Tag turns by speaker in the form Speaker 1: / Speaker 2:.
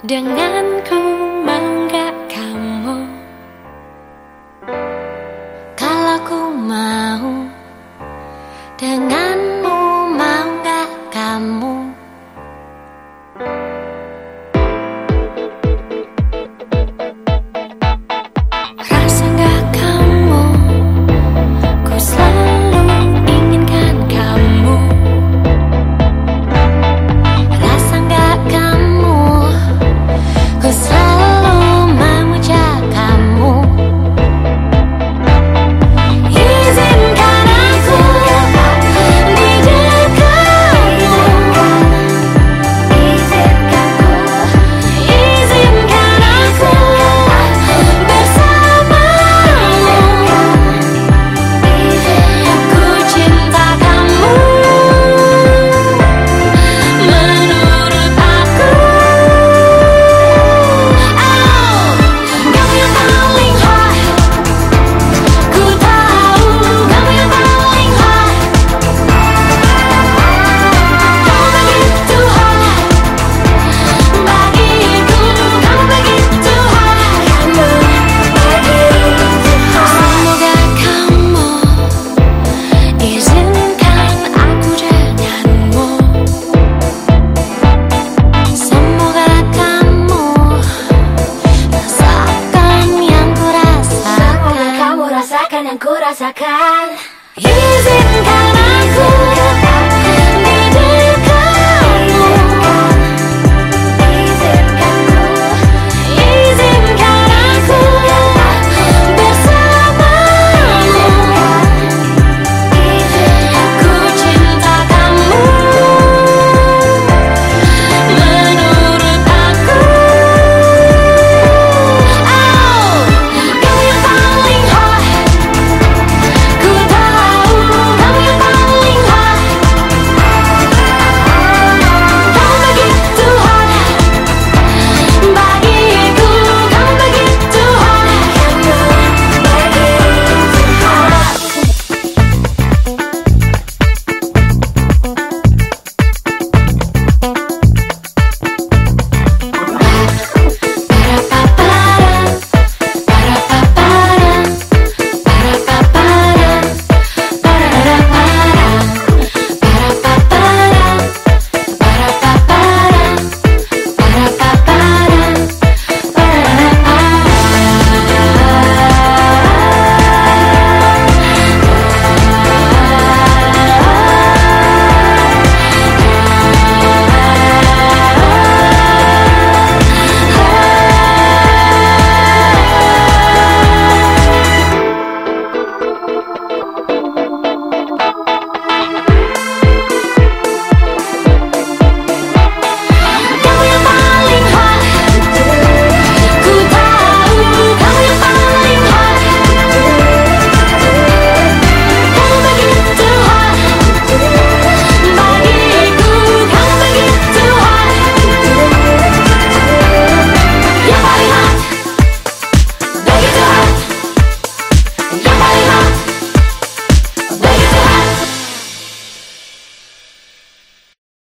Speaker 1: Denganku mangga kamu. Kalau ku mau Dengan
Speaker 2: ancora Sakal
Speaker 1: Using